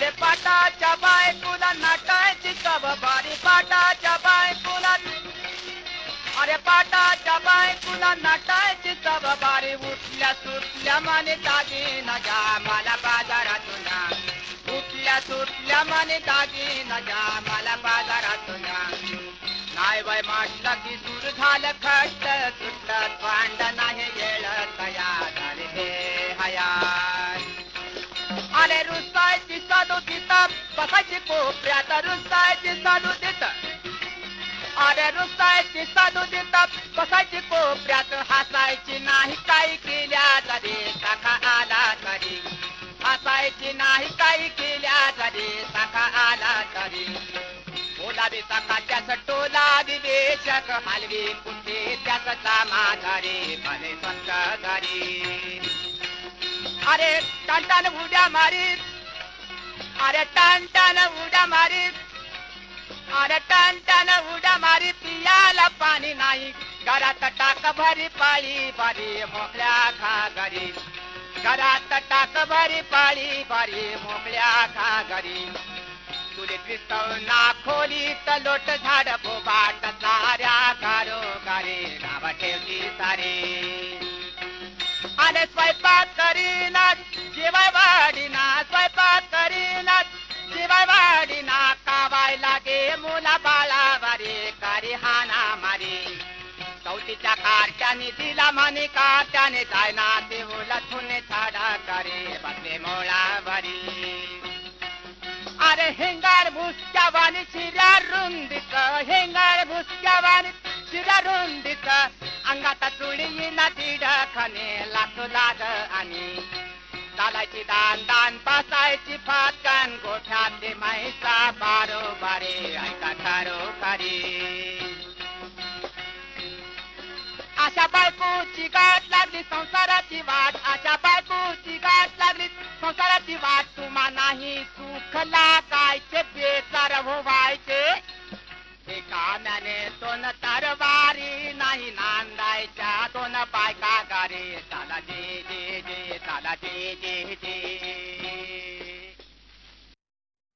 अरे पाटाच्या बायकुला नाटायची कब बारी पाटाच्या बायकुला. अरे पाटाच्या बायकुला नाटायची कब बारी उठल्या सुटल्या माने दागिना जा मला बाजारातून. उठल्या सुटल्या माने दागिना जा मला बाजारातून. जा. नाही बाय म्हटलं की दूर झालं खट्ट सुटलं पांड नाही येळ तया झाले हे हया आले रुसायची साधू तिथं. बसायची कोपऱ्यात रुसायची साधू तिथं. अरे रुसायची साधू तिथं. बसायची कोपऱ्यात हसायची नाही काही केल्या तरी सखा आला तरी. हसायची नाही काही केल्या तरी सखा आला तरी. बोलावी सखा त्याच टोला विवेचक हलवी कुठे त्याच कामाधारी भले संत घरी अरे टांटान उड्या मारीत. अरे टांटान उड्या मारीत. अरे टांटान उड्या मारी पियाला पाणी नाही. घरात टाक भरी पाळी बारी मोकळ्या घागरी. घरी घरात टाक भरी पाळी बारी मोकळ्या घागरी. घरी तुले क्रिस्तव ना खोली लोट झाड बोबाट साऱ्या गारो गारे नाव ठेवली सारे. आणि स्वयंपाक करीनात. जेवाय वाडीना स्वयंपाक करीनात. जेवाय वाडीना कावाय लागे मुला बाळा वारे कारी हाना मारी. चौथीच्या कारच्याने दिला म्हणे का त्याने जायना देऊला थुने छाडा करे बसले मोळा वारी अरे हिंगार भुसक्या वाणी शिऱ्या रुंदीत हिंगार भुसक्या वाणी शिऱ्या रुंदीत अंगात चुडी येईना तिड खने लागतो लाग आणि. चालायची दान दान पासायची फाटकान गोठ्यातले माहिसा बारो बारे ऐका खारो खारी अशा बायकोची गाठ लागली संसाराची वाट. अशा बायकोची गाठ लागली संसाराची वाट. तुम्हा नाही सुखला कायचे बेचार व्हायचे. एका म्याने दोन तार बायका गारे चाला जे जे जे चाला जे जे जे.